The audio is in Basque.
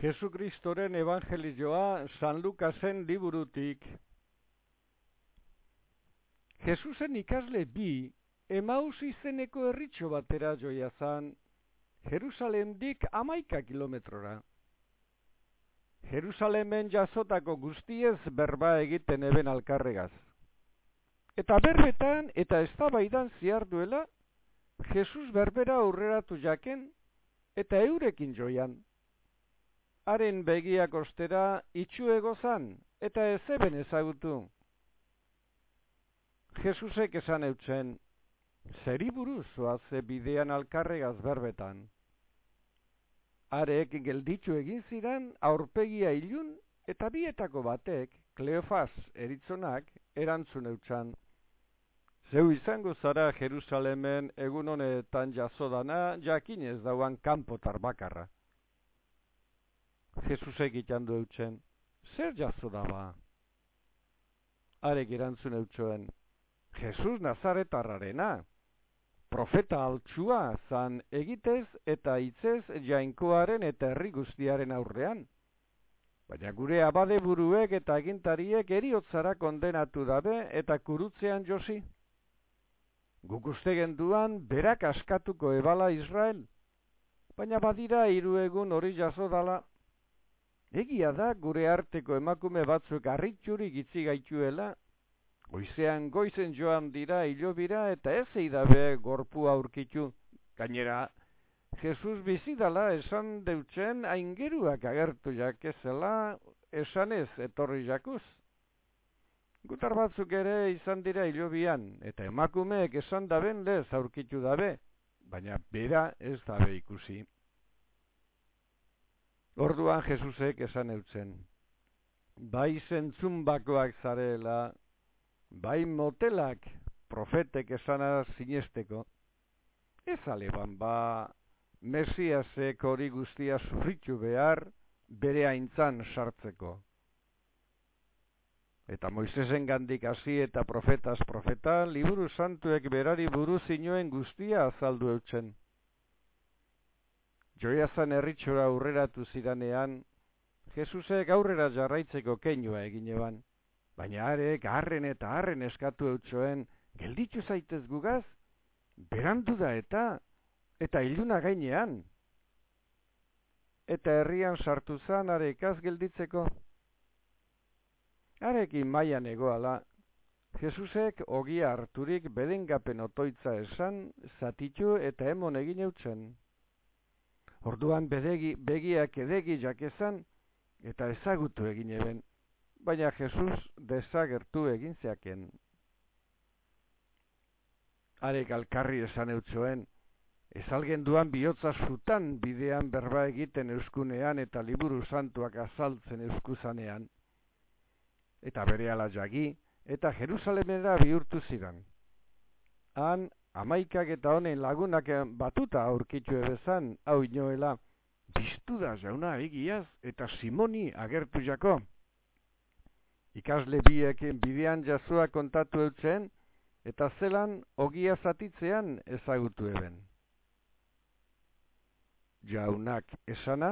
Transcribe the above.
Jesukristoren evangelioa San Lukasen liburutik. Jesusen ikasle bi, emaus izeneko herritxo batera joia zan, Jerusalemdik amaika kilometrora. Jerusalemen jasotako guztiez berba egiten eben alkarregaz. Eta berbetan eta eztabaidan ziar duela, Jesus berbera aurreratu jaken eta eurekin joian haren begiak ostera itxu egozan eta ez eben ezagutu. Jesusek esan eutzen, zeri buruz oaze bidean alkarregaz berbetan. Arek gelditzu egin ziren aurpegia ilun eta bietako batek, Kleofaz eritzonak, erantzun eutzan. Zeu izango zara Jerusalemen egun honetan jasodana jakinez dauan kanpotar bakarra. Jesusek itandu eutzen, zer jazo daba? Arek irantzun eutxoen, Jesus Nazaretarrarena, profeta altxua zan egitez eta hitzez jainkoaren eta herri guztiaren aurrean. Baina gure abade buruek eta agintariek eriotzara kondenatu dabe eta kurutzean josi. Guk uste genduan berak askatuko ebala Israel, baina badira hiru egun hori jaso dala Egia da gure arteko emakume batzuk arritxuri gitzi gaituela, goizean goizen joan dira hilobira eta ez eidabe gorpu aurkitu. Gainera, Jesus bizidala esan deutzen aingeruak agertu jakezela esan ez etorri jakuz. Gutar batzuk ere izan dira hilobian eta emakumeek esan daben lez aurkitu dabe, baina bera ez dabe ikusi. Orduan Jesusek esan eutzen, bai zentzun bakoak zarela, bai motelak profetek esana sinesteko, ez aleban ba Mesiasek hori guztia sufritu behar bere aintzan sartzeko. Eta Moisesen gandik hasi eta profetas profeta, liburu santuek berari buruz inoen guztia azaldu eutzen. Joiazan erritxora aurreratu ziranean, Jesusek aurrera jarraitzeko keinua egin eban. Baina arek harren eta harren eskatu eutxoen, gelditu zaitez gugaz, berandu da eta, eta iluna gainean. Eta herrian sartu zan arek az gelditzeko. Arekin maian egoala, Jesusek ogia harturik bedengapen otoitza esan, zatitu eta emon egin eutzen. Orduan bedegi, begiak edegi jakezan eta ezagutu egin eben, baina Jesus desagertu egin zeaken. Arek alkarri esan eutzoen, ezalgen duan bihotza zutan bidean berba egiten euskunean eta liburu santuak azaltzen euskuzanean. Eta bere jagi, eta Jerusalemera bihurtu zidan. Han amaikak eta honen lagunak batuta aurkitu ebezan, hau inoela, biztu da jauna egiaz eta simoni agertu jako. Ikasle biek bidean jasua kontatu eutzen, eta zelan ogia zatitzean ezagutu eben. Jaunak esana,